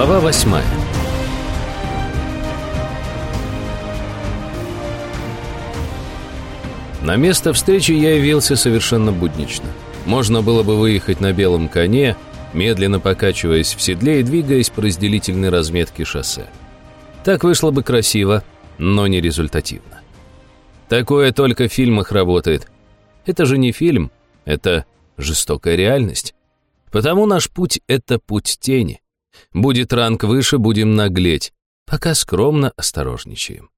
Глава восьмая. На место встречи я явился совершенно буднично. Можно было бы выехать на белом коне, медленно покачиваясь в седле и двигаясь по разделительной разметке шоссе. Так вышло бы красиво, но не результативно. Такое только в фильмах работает. Это же не фильм, это жестокая реальность. Потому наш путь — это путь тени. Будет ранг выше, будем наглеть. Пока скромно осторожничаем.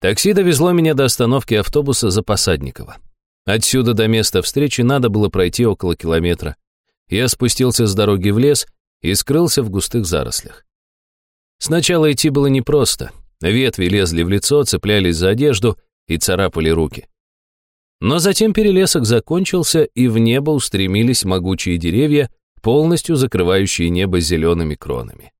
Такси довезло меня до остановки автобуса за Посадниково. Отсюда до места встречи надо было пройти около километра. Я спустился с дороги в лес и скрылся в густых зарослях. Сначала идти было непросто. Ветви лезли в лицо, цеплялись за одежду и царапали руки. Но затем перелесок закончился, и в небо устремились могучие деревья, полностью закрывающие небо зелеными кронами.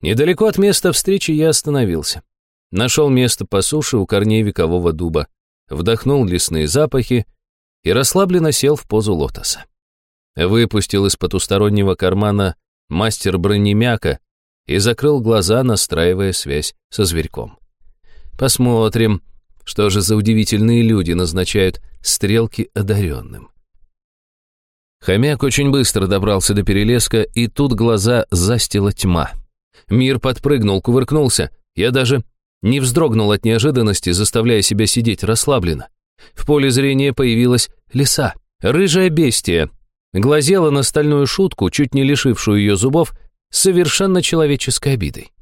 Недалеко от места встречи я остановился. Нашел место по суше у корней векового дуба, вдохнул лесные запахи и расслабленно сел в позу лотоса. Выпустил из потустороннего кармана мастер бронемяка и закрыл глаза, настраивая связь со зверьком. Посмотрим, что же за удивительные люди назначают стрелки одаренным. Хомяк очень быстро добрался до перелеска, и тут глаза застила тьма. Мир подпрыгнул, кувыркнулся. Я даже не вздрогнул от неожиданности, заставляя себя сидеть расслабленно. В поле зрения появилась лиса, рыжая бестия. Глазела на стальную шутку, чуть не лишившую ее зубов, совершенно человеческой обидой.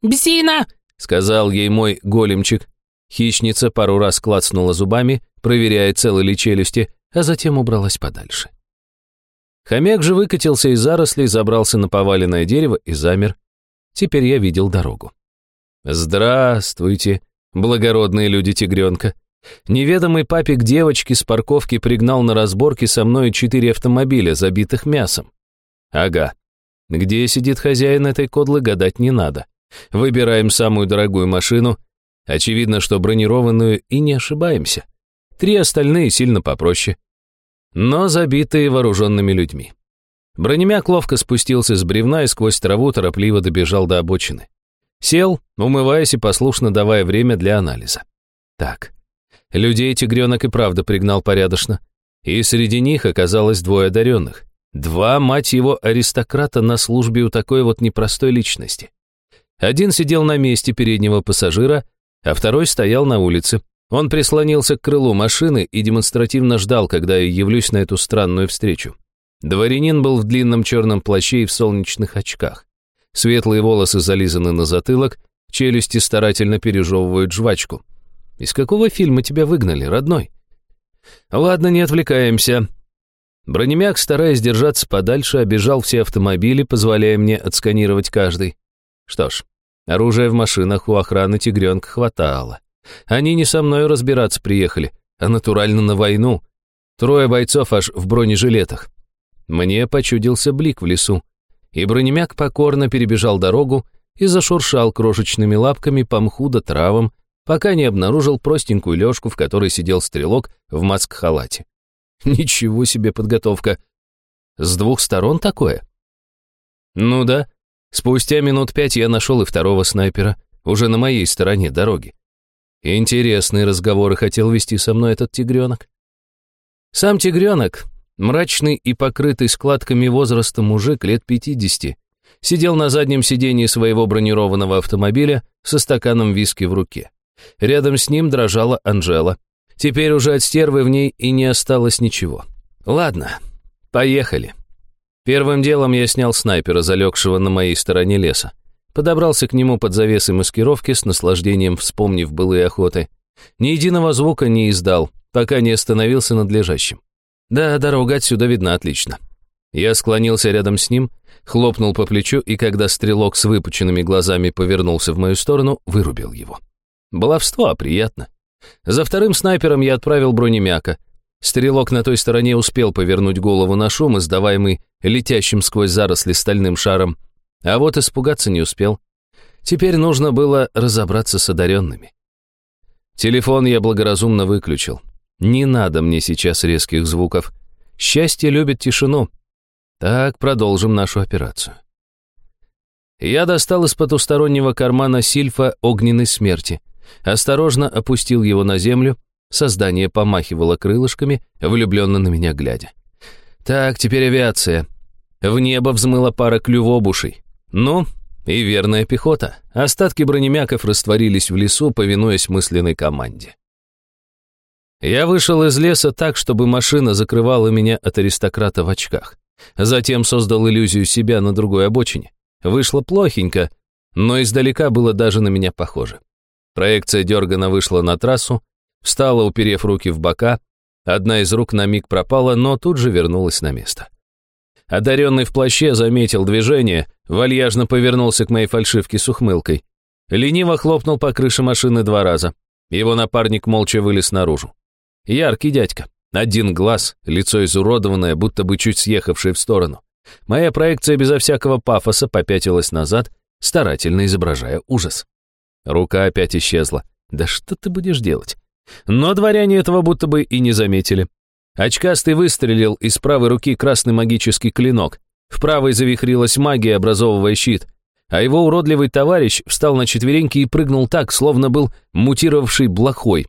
«Бсина!» — сказал ей мой големчик. Хищница пару раз клацнула зубами, проверяя, целы ли челюсти, а затем убралась подальше. Хомяк же выкатился из зарослей, забрался на поваленное дерево и замер. Теперь я видел дорогу. «Здравствуйте, благородные люди тигренка!» Неведомый папик девочки с парковки пригнал на разборке со мной четыре автомобиля, забитых мясом. Ага. Где сидит хозяин этой кодлы, гадать не надо. Выбираем самую дорогую машину. Очевидно, что бронированную, и не ошибаемся. Три остальные сильно попроще. Но забитые вооруженными людьми. Бронемяк ловко спустился с бревна и сквозь траву торопливо добежал до обочины. Сел, умываясь и послушно давая время для анализа. Так, людей тигренок и правда пригнал порядочно. И среди них оказалось двое одаренных. Два, мать его, аристократа на службе у такой вот непростой личности. Один сидел на месте переднего пассажира, а второй стоял на улице. Он прислонился к крылу машины и демонстративно ждал, когда я явлюсь на эту странную встречу. Дворянин был в длинном черном плаще и в солнечных очках. Светлые волосы зализаны на затылок, челюсти старательно пережевывают жвачку. Из какого фильма тебя выгнали, родной? Ладно, не отвлекаемся. Бронемяк, стараясь держаться подальше, обежал все автомобили, позволяя мне отсканировать каждый. Что ж, оружия в машинах у охраны тигренка хватало. Они не со мной разбираться приехали, а натурально на войну. Трое бойцов аж в бронежилетах. Мне почудился блик в лесу и бронемяк покорно перебежал дорогу и зашуршал крошечными лапками по мху да травам, пока не обнаружил простенькую лёжку, в которой сидел стрелок в маск-халате. Ничего себе подготовка. С двух сторон такое? Ну да. Спустя минут пять я нашел и второго снайпера, уже на моей стороне дороги. Интересные разговоры хотел вести со мной этот тигренок. Сам тигренок, Мрачный и покрытый складками возраста мужик лет 50 сидел на заднем сиденье своего бронированного автомобиля со стаканом виски в руке. Рядом с ним дрожала Анжела. Теперь уже от стервы в ней и не осталось ничего. Ладно, поехали. Первым делом я снял снайпера, залегшего на моей стороне леса. Подобрался к нему под завесой маскировки, с наслаждением вспомнив былые охоты. Ни единого звука не издал, пока не остановился над лежащим. Да, дорога отсюда видна отлично. Я склонился рядом с ним, хлопнул по плечу, и когда стрелок с выпученными глазами повернулся в мою сторону, вырубил его. Баловство, а приятно. За вторым снайпером я отправил бронемяка. Стрелок на той стороне успел повернуть голову на шум, издаваемый летящим сквозь заросли стальным шаром, а вот испугаться не успел. Теперь нужно было разобраться с одаренными. Телефон я благоразумно выключил. Не надо мне сейчас резких звуков. Счастье любит тишину. Так, продолжим нашу операцию. Я достал из потустороннего кармана сильфа огненной смерти, осторожно опустил его на землю, создание помахивало крылышками, влюбленно на меня глядя. Так, теперь авиация. В небо взмыла пара клювобушей. Ну, и верная пехота. Остатки бронемяков растворились в лесу, повинуясь мысленной команде. Я вышел из леса так, чтобы машина закрывала меня от аристократа в очках. Затем создал иллюзию себя на другой обочине. Вышло плохенько, но издалека было даже на меня похоже. Проекция дергана вышла на трассу, встала, уперев руки в бока, одна из рук на миг пропала, но тут же вернулась на место. Одаренный в плаще заметил движение, вальяжно повернулся к моей фальшивке с ухмылкой. Лениво хлопнул по крыше машины два раза. Его напарник молча вылез наружу. Яркий дядька. Один глаз, лицо изуродованное, будто бы чуть съехавшее в сторону. Моя проекция безо всякого пафоса попятилась назад, старательно изображая ужас. Рука опять исчезла. Да что ты будешь делать? Но дворяне этого будто бы и не заметили. Очкастый выстрелил из правой руки красный магический клинок. В правой завихрилась магия, образовывая щит. А его уродливый товарищ встал на четвереньки и прыгнул так, словно был мутировавший блохой.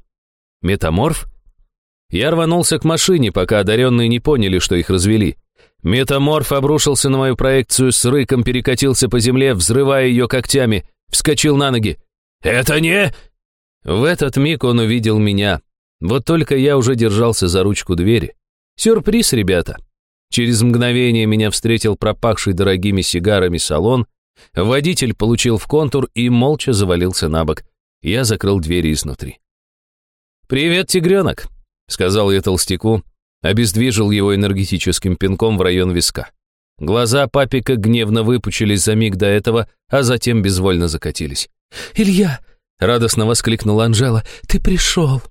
Метаморф? Я рванулся к машине, пока одаренные не поняли, что их развели. Метаморф обрушился на мою проекцию, с рыком перекатился по земле, взрывая ее когтями, вскочил на ноги. «Это не...» В этот миг он увидел меня. Вот только я уже держался за ручку двери. Сюрприз, ребята. Через мгновение меня встретил пропахший дорогими сигарами салон. Водитель получил в контур и молча завалился на бок. Я закрыл двери изнутри. «Привет, тигренок», — сказал я толстяку, обездвижил его энергетическим пинком в район виска. Глаза папика гневно выпучились за миг до этого, а затем безвольно закатились. «Илья!» — радостно воскликнула Анжела. «Ты пришел!»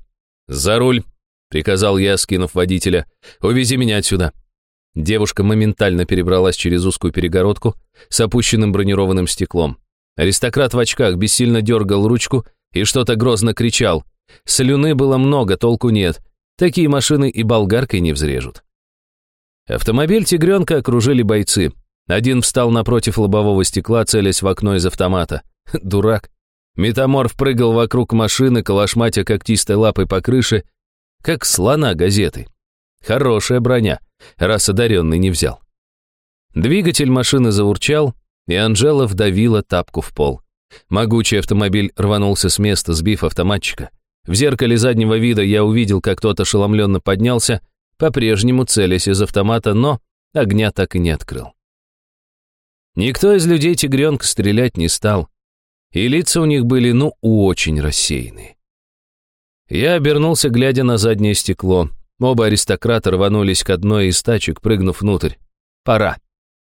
«За руль!» — приказал я, скинув водителя. «Увези меня отсюда!» Девушка моментально перебралась через узкую перегородку с опущенным бронированным стеклом. Аристократ в очках бессильно дергал ручку и что-то грозно кричал. Слюны было много, толку нет. Такие машины и болгаркой не взрежут. Автомобиль «Тигренка» окружили бойцы. Один встал напротив лобового стекла, целясь в окно из автомата. Дурак. Метаморф прыгал вокруг машины, калашматя когтистой лапой по крыше, как слона газеты. Хорошая броня, раз одаренный не взял. Двигатель машины заурчал, и Анжела вдавила тапку в пол. Могучий автомобиль рванулся с места, сбив автоматчика. В зеркале заднего вида я увидел, как тот ошеломленно поднялся, по-прежнему целясь из автомата, но огня так и не открыл. Никто из людей тигренка стрелять не стал, и лица у них были, ну, очень рассеянные. Я обернулся, глядя на заднее стекло. Оба аристократа рванулись к одной из тачек, прыгнув внутрь. Пора.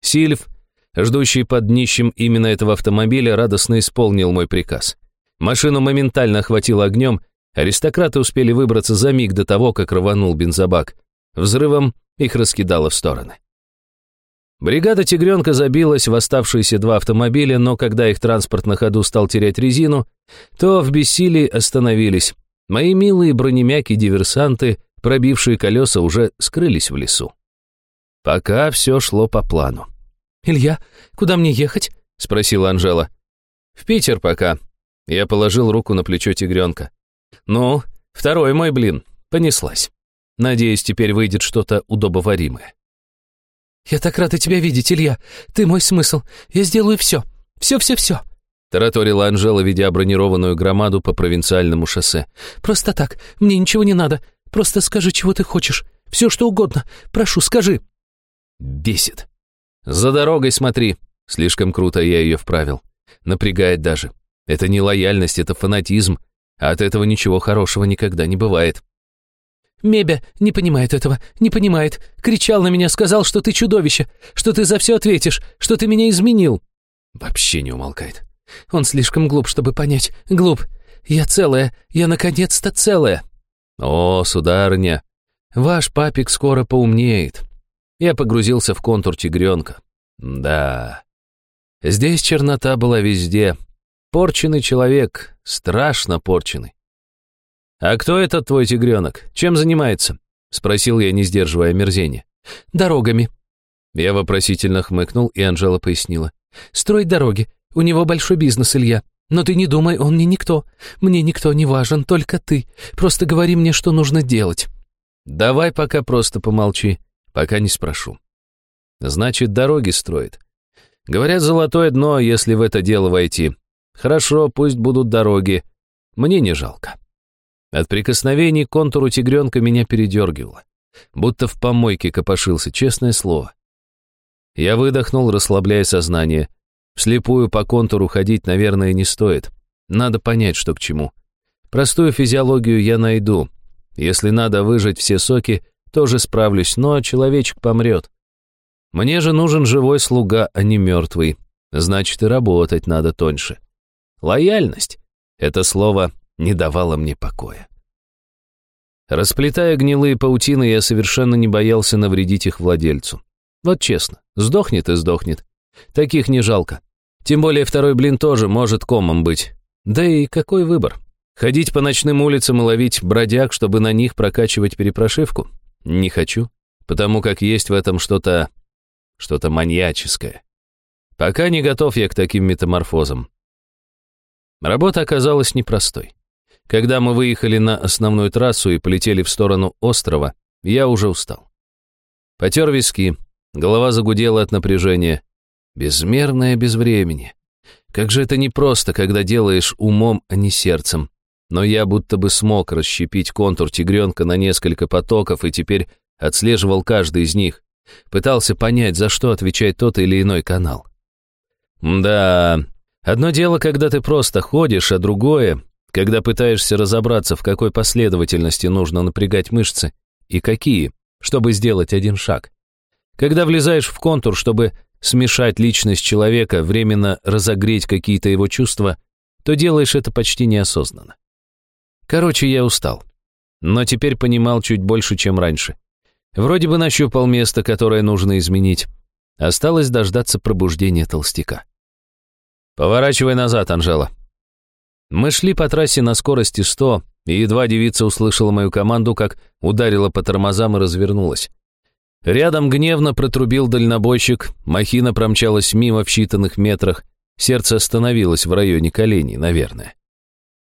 Сильв, ждущий под днищем именно этого автомобиля, радостно исполнил мой приказ. Машину моментально охватило огнем, Аристократы успели выбраться за миг до того, как рванул бензобак. Взрывом их раскидало в стороны. Бригада «Тигренка» забилась в оставшиеся два автомобиля, но когда их транспорт на ходу стал терять резину, то в бессилии остановились. Мои милые бронемяки-диверсанты, пробившие колеса, уже скрылись в лесу. Пока все шло по плану. «Илья, куда мне ехать?» — спросила Анжела. «В Питер пока». Я положил руку на плечо тигренка. Ну, второй мой блин, понеслась. Надеюсь, теперь выйдет что-то удобоваримое. «Я так рада тебя видеть, Илья. Ты мой смысл. Я сделаю все. Все-все-все». Тараторила Анжела, ведя бронированную громаду по провинциальному шоссе. «Просто так. Мне ничего не надо. Просто скажи, чего ты хочешь. Все, что угодно. Прошу, скажи». Бесит. «За дорогой смотри». Слишком круто я ее вправил. Напрягает даже. Это не лояльность, это фанатизм. А от этого ничего хорошего никогда не бывает. Мебя не понимает этого, не понимает. Кричал на меня, сказал, что ты чудовище, что ты за все ответишь, что ты меня изменил. Вообще не умолкает. Он слишком глуп, чтобы понять. Глуп. Я целая, я наконец-то целая. О, сударыня, ваш папик скоро поумнеет. Я погрузился в контур тигренка. Да. Здесь чернота была везде, Порченый человек, страшно порченый. «А кто этот твой тигренок? Чем занимается?» — спросил я, не сдерживая мерзения. «Дорогами». Я вопросительно хмыкнул, и Анжела пояснила. «Строить дороги. У него большой бизнес, Илья. Но ты не думай, он мне никто. Мне никто не важен, только ты. Просто говори мне, что нужно делать». «Давай пока просто помолчи, пока не спрошу». «Значит, дороги строит. Говорят, золотое дно, если в это дело войти. Хорошо, пусть будут дороги. Мне не жалко». От прикосновений к контуру тигренка меня передергивало. Будто в помойке копошился, честное слово. Я выдохнул, расслабляя сознание. Вслепую по контуру ходить, наверное, не стоит. Надо понять, что к чему. Простую физиологию я найду. Если надо выжать все соки, тоже справлюсь, но человечек помрет. Мне же нужен живой слуга, а не мертвый. Значит, и работать надо тоньше. Лояльность — это слово не давало мне покоя. Расплетая гнилые паутины, я совершенно не боялся навредить их владельцу. Вот честно, сдохнет и сдохнет. Таких не жалко. Тем более второй блин тоже может комом быть. Да и какой выбор? Ходить по ночным улицам и ловить бродяг, чтобы на них прокачивать перепрошивку? Не хочу, потому как есть в этом что-то... что-то маньяческое. Пока не готов я к таким метаморфозам. Работа оказалась непростой. Когда мы выехали на основную трассу и полетели в сторону острова, я уже устал. Потер виски, Голова загудела от напряжения. Безмерное безвремени. Как же это непросто, когда делаешь умом, а не сердцем. Но я будто бы смог расщепить контур тигренка на несколько потоков и теперь отслеживал каждый из них. Пытался понять, за что отвечает тот или иной канал. Да, одно дело, когда ты просто ходишь, а другое, когда пытаешься разобраться, в какой последовательности нужно напрягать мышцы и какие, чтобы сделать один шаг. Когда влезаешь в контур, чтобы смешать личность человека, временно разогреть какие-то его чувства, то делаешь это почти неосознанно. Короче, я устал. Но теперь понимал чуть больше, чем раньше. Вроде бы нащупал место, которое нужно изменить. Осталось дождаться пробуждения толстяка. «Поворачивай назад, Анжела». Мы шли по трассе на скорости 100, и едва девица услышала мою команду, как ударила по тормозам и развернулась. Рядом гневно протрубил дальнобойщик, махина промчалась мимо в считанных метрах, сердце остановилось в районе коленей, наверное.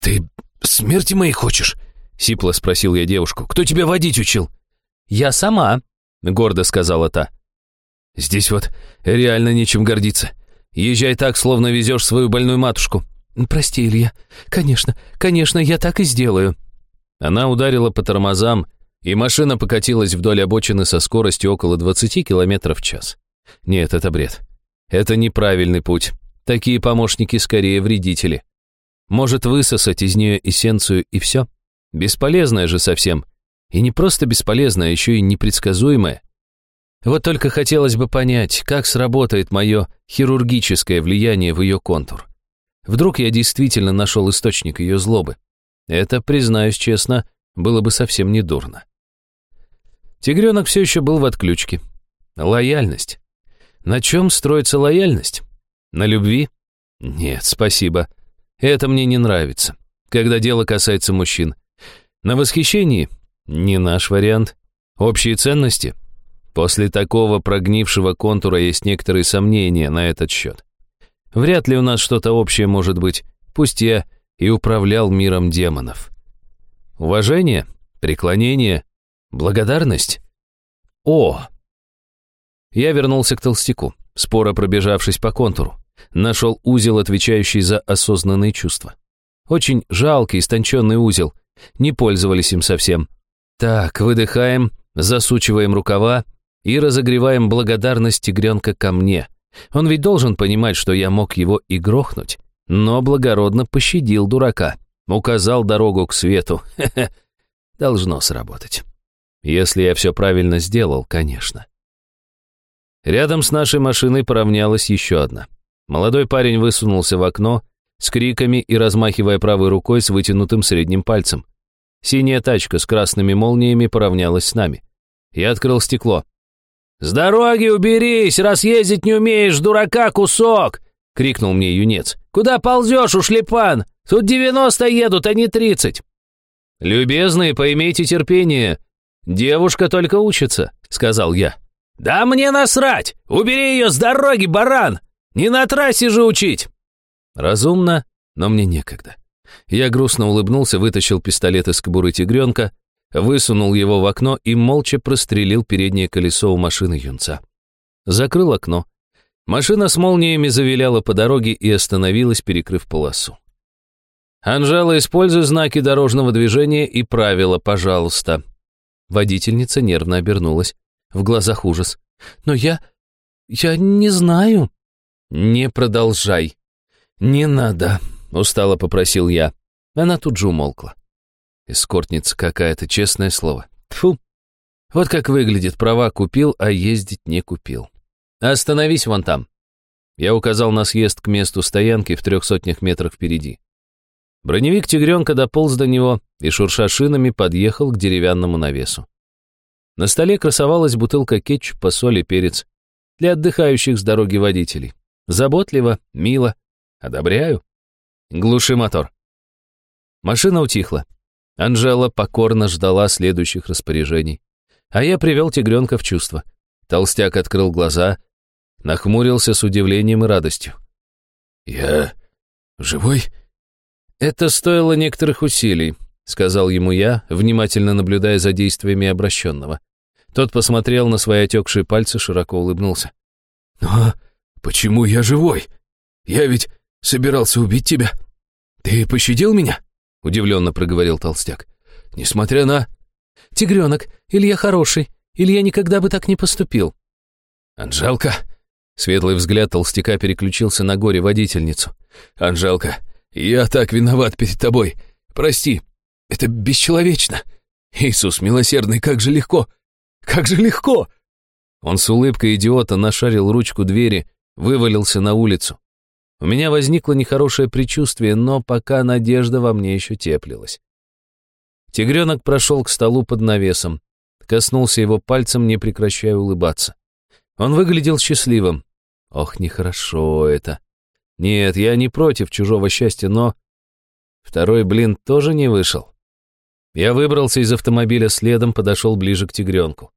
«Ты смерти моей хочешь?» — сипло спросил я девушку. «Кто тебя водить учил?» «Я сама», — гордо сказала та. «Здесь вот реально нечем гордиться. Езжай так, словно везешь свою больную матушку». «Прости, Илья. Конечно, конечно, я так и сделаю». Она ударила по тормозам, и машина покатилась вдоль обочины со скоростью около 20 км в час. Нет, это бред. Это неправильный путь. Такие помощники скорее вредители. Может высосать из нее эссенцию и все? Бесполезная же совсем. И не просто бесполезная, а еще и непредсказуемая. Вот только хотелось бы понять, как сработает мое хирургическое влияние в ее контур. Вдруг я действительно нашел источник ее злобы. Это, признаюсь честно, было бы совсем не дурно. Тигренок все еще был в отключке. Лояльность. На чем строится лояльность? На любви? Нет, спасибо. Это мне не нравится, когда дело касается мужчин. На восхищении? Не наш вариант. Общие ценности? После такого прогнившего контура есть некоторые сомнения на этот счет. Вряд ли у нас что-то общее может быть, пусть я и управлял миром демонов. Уважение? Преклонение? Благодарность? О! Я вернулся к толстяку, споро пробежавшись по контуру. Нашел узел, отвечающий за осознанные чувства. Очень жалкий, истонченный узел. Не пользовались им совсем. Так, выдыхаем, засучиваем рукава и разогреваем благодарность тигренка ко мне. Он ведь должен понимать, что я мог его и грохнуть, но благородно пощадил дурака. Указал дорогу к свету. Хе-хе. Должно сработать. Если я все правильно сделал, конечно. Рядом с нашей машиной поравнялась еще одна. Молодой парень высунулся в окно с криками и размахивая правой рукой с вытянутым средним пальцем. Синяя тачка с красными молниями поравнялась с нами. Я открыл стекло. «С дороги уберись, раз ездить не умеешь, дурака кусок!» — крикнул мне юнец. «Куда ползешь, ушлепан? Тут девяносто едут, а не тридцать!» «Любезные, поимейте терпение. Девушка только учится», — сказал я. «Да мне насрать! Убери ее с дороги, баран! Не на трассе же учить!» Разумно, но мне некогда. Я грустно улыбнулся, вытащил пистолет из кобуры тигренка, высунул его в окно и молча прострелил переднее колесо у машины юнца. Закрыл окно. Машина с молниями завиляла по дороге и остановилась, перекрыв полосу. «Анжела, используй знаки дорожного движения и правила, пожалуйста». Водительница нервно обернулась. В глазах ужас. «Но я... я не знаю». «Не продолжай. Не надо», — устало попросил я. Она тут же умолкла. Эскортница какая-то, честное слово. Тфу. Вот как выглядит, права купил, а ездить не купил. Остановись вон там. Я указал на съезд к месту стоянки в трех сотнях метрах впереди. Броневик тигренка дополз до него и, шурша шинами, подъехал к деревянному навесу. На столе красовалась бутылка кетчупа, соль и перец для отдыхающих с дороги водителей. Заботливо, мило. Одобряю. Глуши мотор. Машина утихла. Анжела покорно ждала следующих распоряжений. А я привел тигренка в чувство. Толстяк открыл глаза, нахмурился с удивлением и радостью. «Я живой?» «Это стоило некоторых усилий», — сказал ему я, внимательно наблюдая за действиями обращенного. Тот посмотрел на свои отекшие пальцы, широко улыбнулся. «Но почему я живой? Я ведь собирался убить тебя. Ты пощадил меня?» — удивленно проговорил толстяк. «Несмотря на...» «Тигренок, Илья хороший. Илья никогда бы так не поступил». «Анжелка...» Светлый взгляд толстяка переключился на горе-водительницу. «Анжелка, я так виноват перед тобой. Прости, это бесчеловечно. Иисус милосердный, как же легко! Как же легко!» Он с улыбкой идиота нашарил ручку двери, вывалился на улицу. У меня возникло нехорошее предчувствие, но пока надежда во мне еще теплилась. Тигренок прошел к столу под навесом, коснулся его пальцем, не прекращая улыбаться. Он выглядел счастливым. Ох, нехорошо это. Нет, я не против чужого счастья, но... Второй блин тоже не вышел. Я выбрался из автомобиля следом, подошел ближе к тигренку.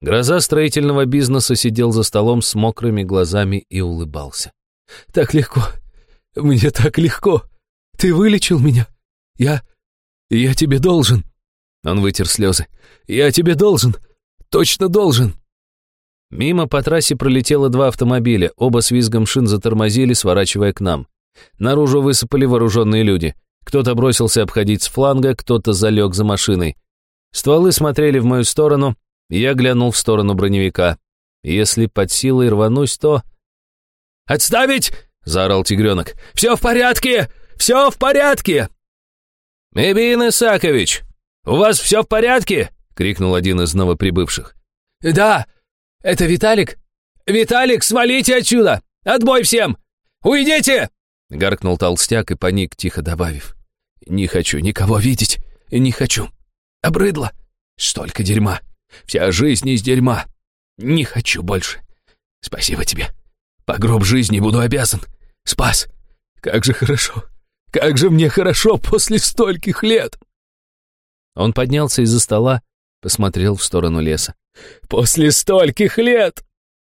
Гроза строительного бизнеса сидел за столом с мокрыми глазами и улыбался. «Так легко. Мне так легко. Ты вылечил меня. Я... я тебе должен». Он вытер слезы. «Я тебе должен. Точно должен». Мимо по трассе пролетело два автомобиля, оба с визгом шин затормозили, сворачивая к нам. Наружу высыпали вооруженные люди. Кто-то бросился обходить с фланга, кто-то залег за машиной. Стволы смотрели в мою сторону, я глянул в сторону броневика. Если под силой рванусь, то... «Отставить!» — заорал тигренок. «Все в порядке! Все в порядке!» «Эбин Исакович, у вас все в порядке?» — крикнул один из новоприбывших. «Да!» «Это Виталик? Виталик, свалите отсюда! Отбой всем! Уйдите!» Гаркнул толстяк и паник, тихо добавив. «Не хочу никого видеть, не хочу. Обрыдло. Столько дерьма. Вся жизнь из дерьма. Не хочу больше. Спасибо тебе. По гроб жизни буду обязан. Спас. Как же хорошо. Как же мне хорошо после стольких лет!» Он поднялся из-за стола, посмотрел в сторону леса. После стольких лет!»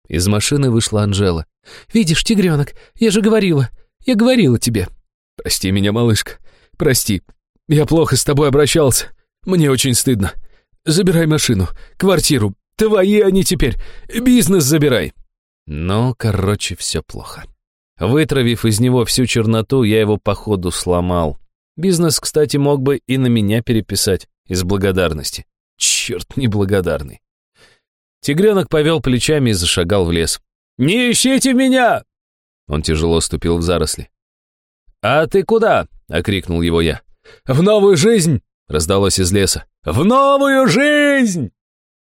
Из машины вышла Анжела. «Видишь, тигренок, я же говорила, я говорила тебе». «Прости меня, малышка, прости. Я плохо с тобой обращался. Мне очень стыдно. Забирай машину, квартиру. Твои они теперь. Бизнес забирай». Но, короче, все плохо. Вытравив из него всю черноту, я его походу сломал. Бизнес, кстати, мог бы и на меня переписать из благодарности. Черт неблагодарный. Тигренок повел плечами и зашагал в лес. «Не ищите меня!» Он тяжело ступил в заросли. «А ты куда?» — окрикнул его я. «В новую жизнь!» — раздалось из леса. «В новую жизнь!»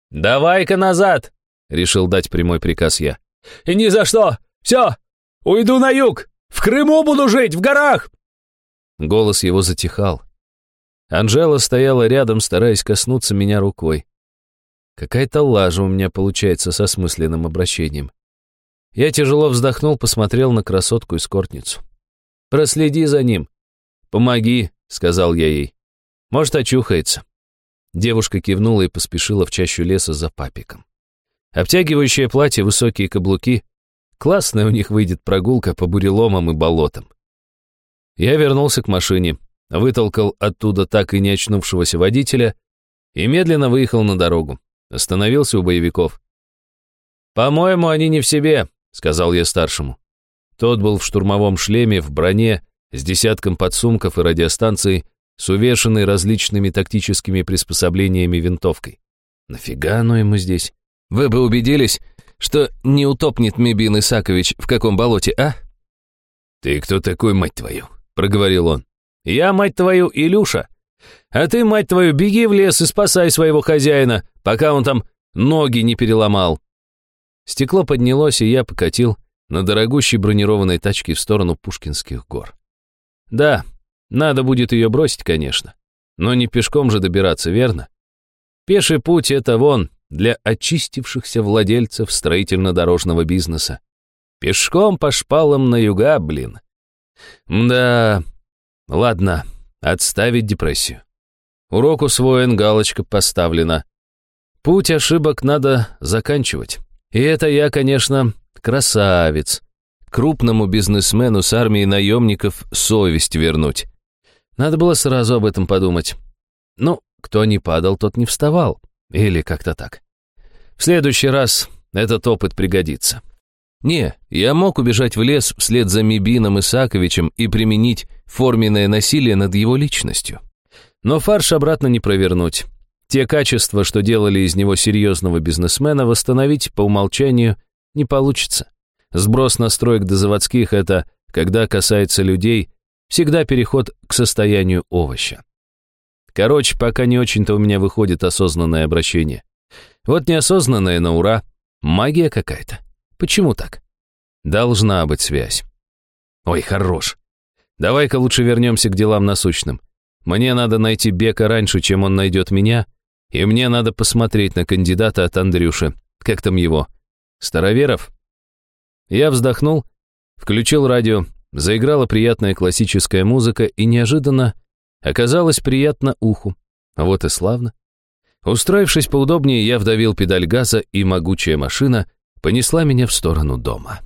«Давай-ка назад!» — решил дать прямой приказ я. «Ни за что! Все! Уйду на юг! В Крыму буду жить, в горах!» Голос его затихал. Анжела стояла рядом, стараясь коснуться меня рукой. Какая-то лажа у меня получается со смысленным обращением. Я тяжело вздохнул, посмотрел на красотку и скортницу. «Проследи за ним. Помоги», — сказал я ей. «Может, очухается». Девушка кивнула и поспешила в чащу леса за папиком. Обтягивающее платье, высокие каблуки. Классная у них выйдет прогулка по буреломам и болотам. Я вернулся к машине, вытолкал оттуда так и не очнувшегося водителя и медленно выехал на дорогу. Остановился у боевиков. «По-моему, они не в себе», — сказал я старшему. Тот был в штурмовом шлеме, в броне, с десятком подсумков и радиостанцией, с увешанной различными тактическими приспособлениями винтовкой. Нафига оно ему здесь? Вы бы убедились, что не утопнет Мибин Исакович в каком болоте, а? «Ты кто такой, мать твою?» — проговорил он. «Я, мать твою, Илюша. А ты, мать твою, беги в лес и спасай своего хозяина, пока он там ноги не переломал». Стекло поднялось, и я покатил на дорогущей бронированной тачке в сторону Пушкинских гор. Да, надо будет ее бросить, конечно. Но не пешком же добираться, верно? Пеший путь — это вон, для очистившихся владельцев строительно-дорожного бизнеса. Пешком по шпалам на юга, блин. Да, ладно, отставить депрессию. Урок усвоен, галочка поставлена. Путь ошибок надо заканчивать. И это я, конечно, красавец. Крупному бизнесмену с армией наемников совесть вернуть. Надо было сразу об этом подумать. Ну, кто не падал, тот не вставал. Или как-то так. В следующий раз этот опыт пригодится. Не, я мог убежать в лес вслед за Мибином Исаковичем и применить форменное насилие над его личностью. Но фарш обратно не провернуть. Те качества, что делали из него серьезного бизнесмена, восстановить по умолчанию не получится. Сброс настроек до заводских — это, когда касается людей, всегда переход к состоянию овоща. Короче, пока не очень-то у меня выходит осознанное обращение. Вот неосознанное на ура. Магия какая-то. Почему так? Должна быть связь. Ой, хорош. Давай-ка лучше вернемся к делам насущным. Мне надо найти Бека раньше, чем он найдет меня, и мне надо посмотреть на кандидата от Андрюши. Как там его? Староверов? Я вздохнул, включил радио, заиграла приятная классическая музыка и неожиданно оказалось приятно уху. Вот и славно. Устроившись поудобнее, я вдавил педаль газа, и могучая машина понесла меня в сторону дома.